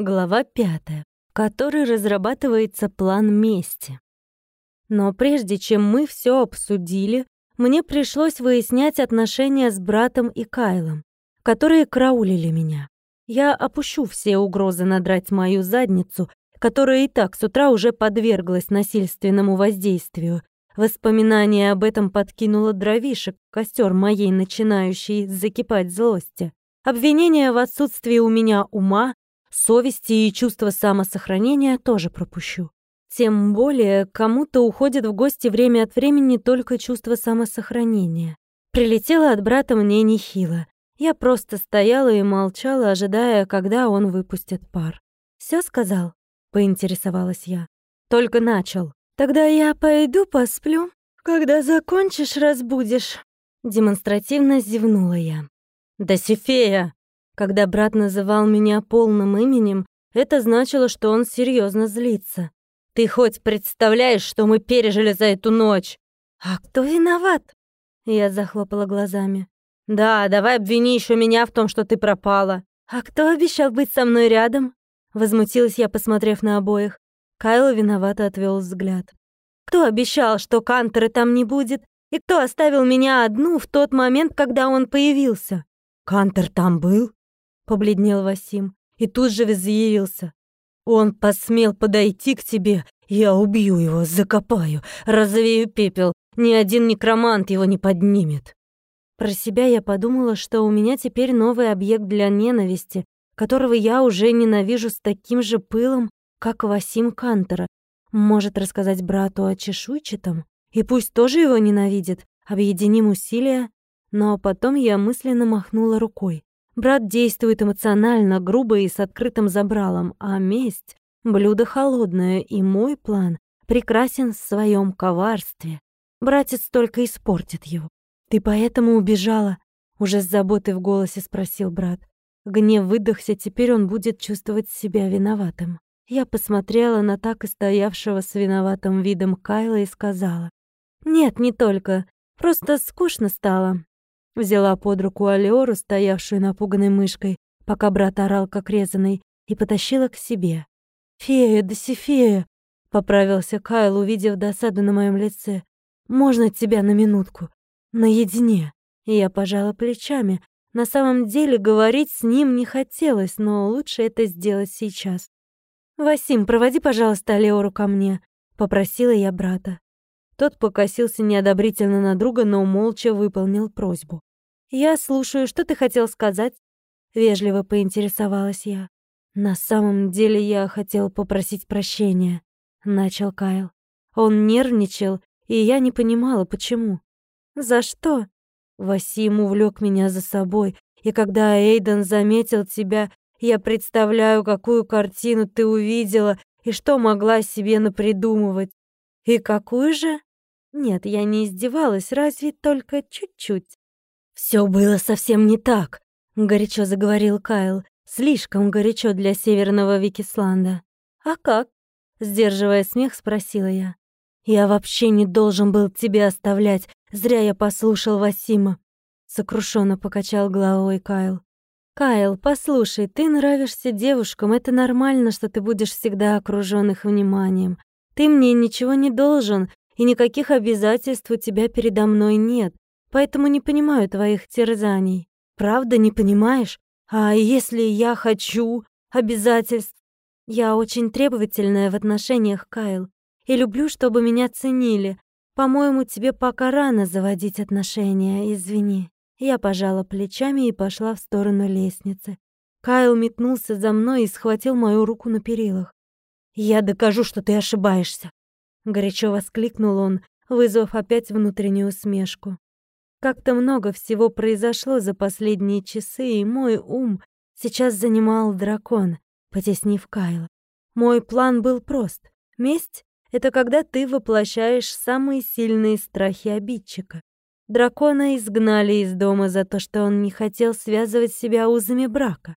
Глава пятая, в которой разрабатывается план мести. Но прежде чем мы все обсудили, мне пришлось выяснять отношения с братом и Кайлом, которые краулили меня. Я опущу все угрозы надрать мою задницу, которая и так с утра уже подверглась насильственному воздействию. Воспоминание об этом подкинуло дровишек костер моей начинающей закипать злости. Обвинения в отсутствии у меня ума, совести и чувства самосохранения тоже пропущу. Тем более, кому-то уходит в гости время от времени только чувство самосохранения. Прилетело от брата мне нехило. Я просто стояла и молчала, ожидая, когда он выпустит пар. Все сказал?» — поинтересовалась я. «Только начал. Тогда я пойду посплю. Когда закончишь, разбудишь». Демонстративно зевнула я. «Досифея!» Когда брат называл меня полным именем, это значило, что он серьезно злится. «Ты хоть представляешь, что мы пережили за эту ночь?» «А кто виноват?» Я захлопала глазами. «Да, давай обвини еще меня в том, что ты пропала». «А кто обещал быть со мной рядом?» Возмутилась я, посмотрев на обоих. Кайл виновато отвел взгляд. «Кто обещал, что Кантера там не будет? И кто оставил меня одну в тот момент, когда он появился?» «Кантер там был?» Побледнел Васим и тут же взъярился. Он посмел подойти к тебе, я убью его, закопаю, развею пепел, ни один некромант его не поднимет. Про себя я подумала, что у меня теперь новый объект для ненависти, которого я уже ненавижу с таким же пылом, как Васим Кантера. Может рассказать брату о чешуйчатом? И пусть тоже его ненавидит, объединим усилия. Но потом я мысленно махнула рукой. Брат действует эмоционально, грубо и с открытым забралом, а месть — блюдо холодное, и мой план прекрасен в своем коварстве. Братец только испортит его. «Ты поэтому убежала?» — уже с заботой в голосе спросил брат. Гнев выдохся, теперь он будет чувствовать себя виноватым. Я посмотрела на так и стоявшего с виноватым видом Кайла и сказала. «Нет, не только. Просто скучно стало. Взяла под руку Алиору, стоявшую напуганной мышкой, пока брат орал как резаный, и потащила к себе. «Фея, да фея!» — поправился Кайл, увидев досаду на моем лице. «Можно тебя на минутку? Наедине?» И я пожала плечами. На самом деле говорить с ним не хотелось, но лучше это сделать сейчас. «Васим, проводи, пожалуйста, Алиору ко мне», — попросила я брата. Тот покосился неодобрительно на друга, но молча выполнил просьбу. «Я слушаю, что ты хотел сказать?» Вежливо поинтересовалась я. «На самом деле я хотел попросить прощения», — начал Кайл. Он нервничал, и я не понимала, почему. «За что?» Васим увлек меня за собой, и когда Эйден заметил тебя, я представляю, какую картину ты увидела и что могла себе напридумывать. И какую же? Нет, я не издевалась, разве только чуть-чуть. Все было совсем не так, горячо заговорил Кайл, слишком горячо для северного Викисланда. А как? сдерживая смех, спросила я. Я вообще не должен был тебя оставлять, зря я послушал Васима, сокрушенно покачал головой Кайл. Кайл, послушай, ты нравишься девушкам, это нормально, что ты будешь всегда окружён их вниманием. Ты мне ничего не должен, и никаких обязательств у тебя передо мной нет. Поэтому не понимаю твоих терзаний. Правда, не понимаешь? А если я хочу обязательств? Я очень требовательная в отношениях, Кайл, и люблю, чтобы меня ценили. По-моему, тебе пока рано заводить отношения, извини. Я пожала плечами и пошла в сторону лестницы. Кайл метнулся за мной и схватил мою руку на перилах. «Я докажу, что ты ошибаешься!» Горячо воскликнул он, вызвав опять внутреннюю усмешку. Как-то много всего произошло за последние часы, и мой ум сейчас занимал дракон, потеснив Кайла. Мой план был прост. Месть — это когда ты воплощаешь самые сильные страхи обидчика. Дракона изгнали из дома за то, что он не хотел связывать себя узами брака.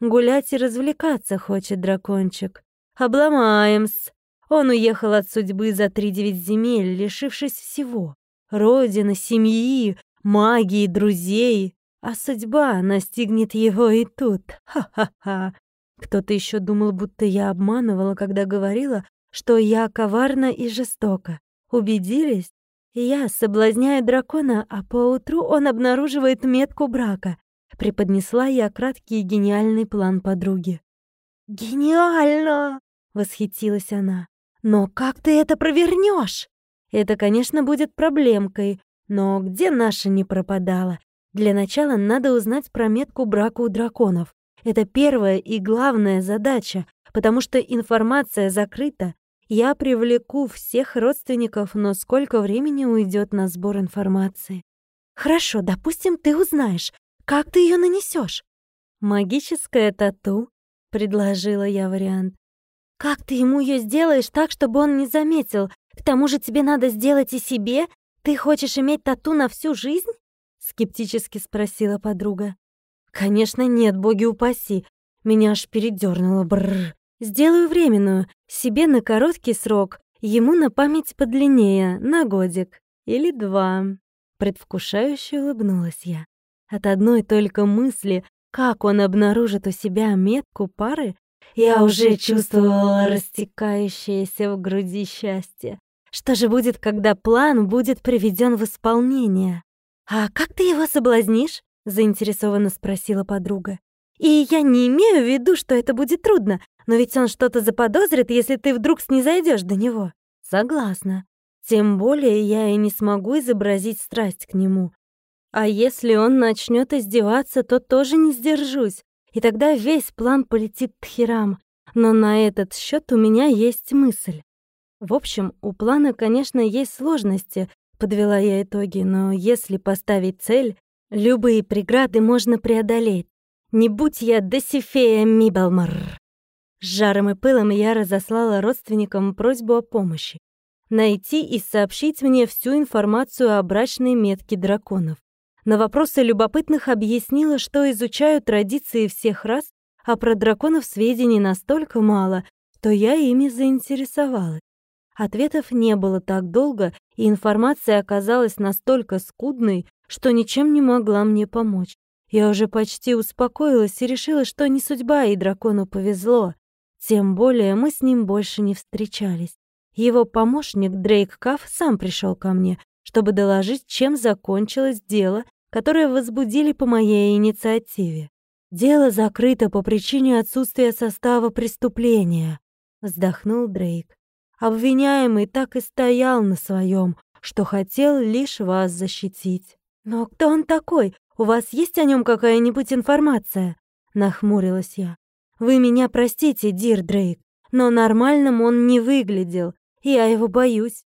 Гулять и развлекаться хочет дракончик. Обломаем-с. Он уехал от судьбы за три девять земель, лишившись всего родины, семьи, магии, друзей. А судьба настигнет его и тут. Ха-ха-ха. Кто-то еще думал, будто я обманывала, когда говорила, что я коварна и жестока. Убедились? Я соблазняю дракона, а поутру он обнаруживает метку брака. Преподнесла я краткий гениальный план подруги. «Гениально!» — восхитилась она. «Но как ты это провернешь?» «Это, конечно, будет проблемкой, но где наша не пропадала? Для начала надо узнать про метку брака у драконов. Это первая и главная задача, потому что информация закрыта. Я привлеку всех родственников, но сколько времени уйдет на сбор информации? Хорошо, допустим, ты узнаешь. Как ты ее нанесешь? Магическое тату, предложила я вариант. Как ты ему ее сделаешь так, чтобы он не заметил? К тому же тебе надо сделать и себе. Ты хочешь иметь тату на всю жизнь? скептически спросила подруга. Конечно, нет, боги упаси. Меня аж передёрнуло. Бррр. Сделаю временную, себе на короткий срок, ему на память подлиннее, на годик или два. Предвкушающе улыбнулась я. От одной только мысли, как он обнаружит у себя метку пары, я уже чувствовала растекающееся в груди счастье. Что же будет, когда план будет приведен в исполнение? «А как ты его соблазнишь?» — заинтересованно спросила подруга. «И я не имею в виду, что это будет трудно, но ведь он что-то заподозрит, если ты вдруг снизойдешь до него». «Согласна. Тем более я и не смогу изобразить страсть к нему. А если он начнет издеваться, то тоже не сдержусь, и тогда весь план полетит к херам. Но на этот счет у меня есть мысль. В общем, у плана, конечно, есть сложности, подвела я итоги, но если поставить цель, любые преграды можно преодолеть. Не будь я Досифея Мибелмар. С жаром и пылом я разослала родственникам просьбу о помощи. Найти и сообщить мне всю информацию о брачной метке драконов. На вопросы любопытных объяснила, что изучаю традиции всех рас, а про драконов сведений настолько мало, что я ими заинтересовалась. Ответов не было так долго, и информация оказалась настолько скудной, что ничем не могла мне помочь. Я уже почти успокоилась и решила, что не судьба, и дракону повезло. Тем более мы с ним больше не встречались. Его помощник Дрейк Каф сам пришел ко мне, чтобы доложить, чем закончилось дело, которое возбудили по моей инициативе. «Дело закрыто по причине отсутствия состава преступления», — вздохнул Дрейк. Обвиняемый так и стоял на своем, что хотел лишь вас защитить. «Но кто он такой? У вас есть о нем какая-нибудь информация?» Нахмурилась я. «Вы меня простите, Дир Дрейк, но нормальным он не выглядел, я его боюсь».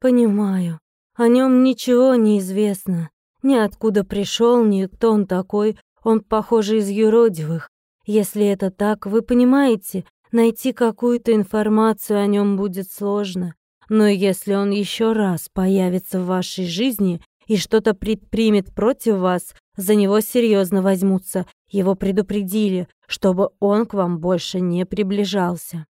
«Понимаю. О нем ничего не известно. Ни откуда пришел, ни кто он такой. Он, похоже, из юродивых. Если это так, вы понимаете, Найти какую-то информацию о нем будет сложно, но если он еще раз появится в вашей жизни и что-то предпримет против вас, за него серьезно возьмутся. Его предупредили, чтобы он к вам больше не приближался.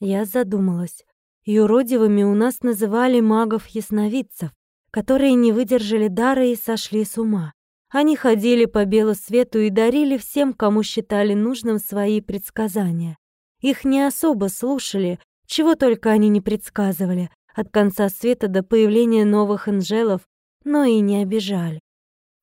Я задумалась. Юродивыми у нас называли магов-ясновидцев, которые не выдержали дара и сошли с ума. Они ходили по белу свету и дарили всем, кому считали нужным свои предсказания. Их не особо слушали, чего только они не предсказывали, от конца света до появления новых анжелов, но и не обижали.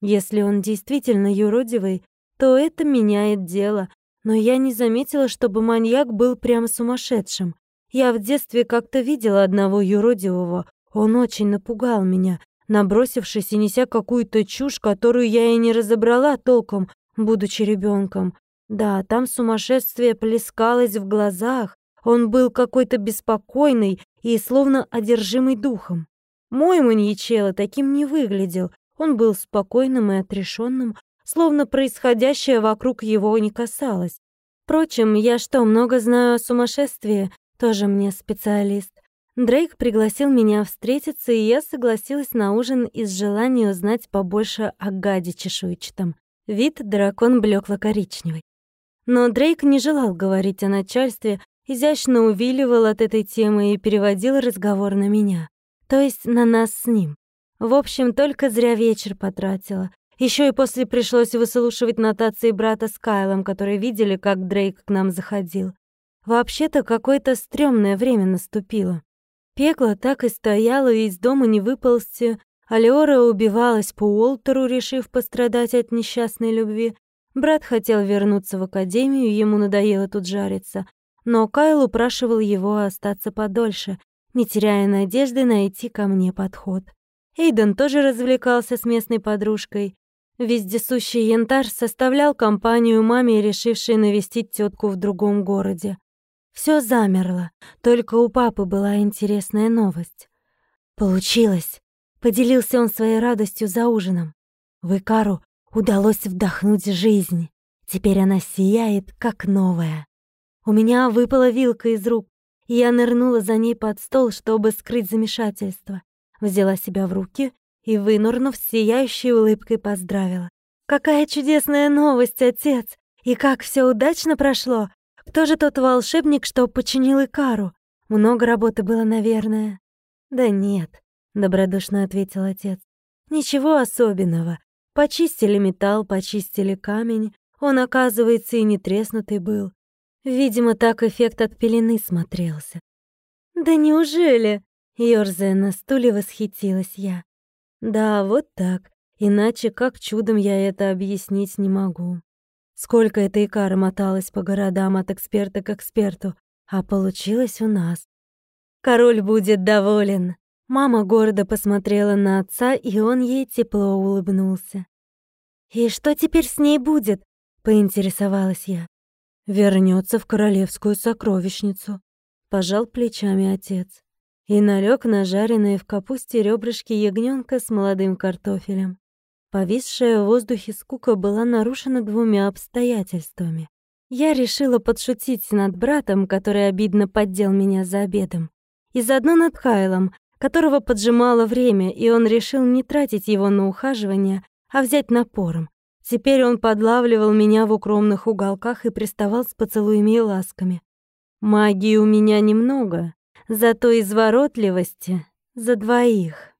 Если он действительно юродивый, то это меняет дело, но я не заметила, чтобы маньяк был прямо сумасшедшим. Я в детстве как-то видела одного юродивого, он очень напугал меня, набросившись и неся какую-то чушь, которую я и не разобрала толком, будучи ребенком. Да, там сумасшествие плескалось в глазах, он был какой-то беспокойный и словно одержимый духом. Мой маньячелло таким не выглядел, он был спокойным и отрешенным, словно происходящее вокруг его не касалось. Впрочем, я что, много знаю о сумасшествии? Тоже мне специалист. Дрейк пригласил меня встретиться, и я согласилась на ужин из желания узнать побольше о гаде чешуйчатом. Вид дракон блекло-коричневый. Но Дрейк не желал говорить о начальстве, изящно увиливал от этой темы и переводил разговор на меня. То есть на нас с ним. В общем, только зря вечер потратила. Еще и после пришлось выслушивать нотации брата с Кайлом, которые видели, как Дрейк к нам заходил. Вообще-то какое-то стрёмное время наступило. Пекло так и стояло, и из дома не выползти. Алеора убивалась по Уолтеру, решив пострадать от несчастной любви. Брат хотел вернуться в академию, ему надоело тут жариться. Но Кайл упрашивал его остаться подольше, не теряя надежды найти ко мне подход. Эйден тоже развлекался с местной подружкой. Вездесущий янтарь составлял компанию маме, решившей навестить тетку в другом городе. Все замерло, только у папы была интересная новость. Получилось. Поделился он своей радостью за ужином. В Икару удалось вдохнуть жизнь. Теперь она сияет, как новая. У меня выпала вилка из рук, и я нырнула за ней под стол, чтобы скрыть замешательство. Взяла себя в руки и, вынурнув, сияющей улыбкой поздравила. «Какая чудесная новость, отец! И как все удачно прошло! Кто же тот волшебник, что починил Икару? Много работы было, наверное». «Да нет», — добродушно ответил отец. «Ничего особенного. Почистили металл, почистили камень. Он, оказывается, и не треснутый был. Видимо, так эффект от пелены смотрелся. «Да неужели?» — ёрзая на стуле, восхитилась я. Да, вот так. Иначе как чудом я это объяснить не могу. Сколько эта икара моталась по городам от эксперта к эксперту, а получилось у нас. Король будет доволен. Мама гордо посмотрела на отца, и он ей тепло улыбнулся. «И что теперь с ней будет?» — поинтересовалась я. Вернется в королевскую сокровищницу», — пожал плечами отец и налег на жареные в капусте ребрышки ягненка с молодым картофелем. Повисшая в воздухе скука была нарушена двумя обстоятельствами. Я решила подшутить над братом, который обидно поддел меня за обедом, и заодно над Кайлом, которого поджимало время, и он решил не тратить его на ухаживание, а взять напором. Теперь он подлавливал меня в укромных уголках и приставал с поцелуями и ласками. Магии у меня немного, зато изворотливости за двоих.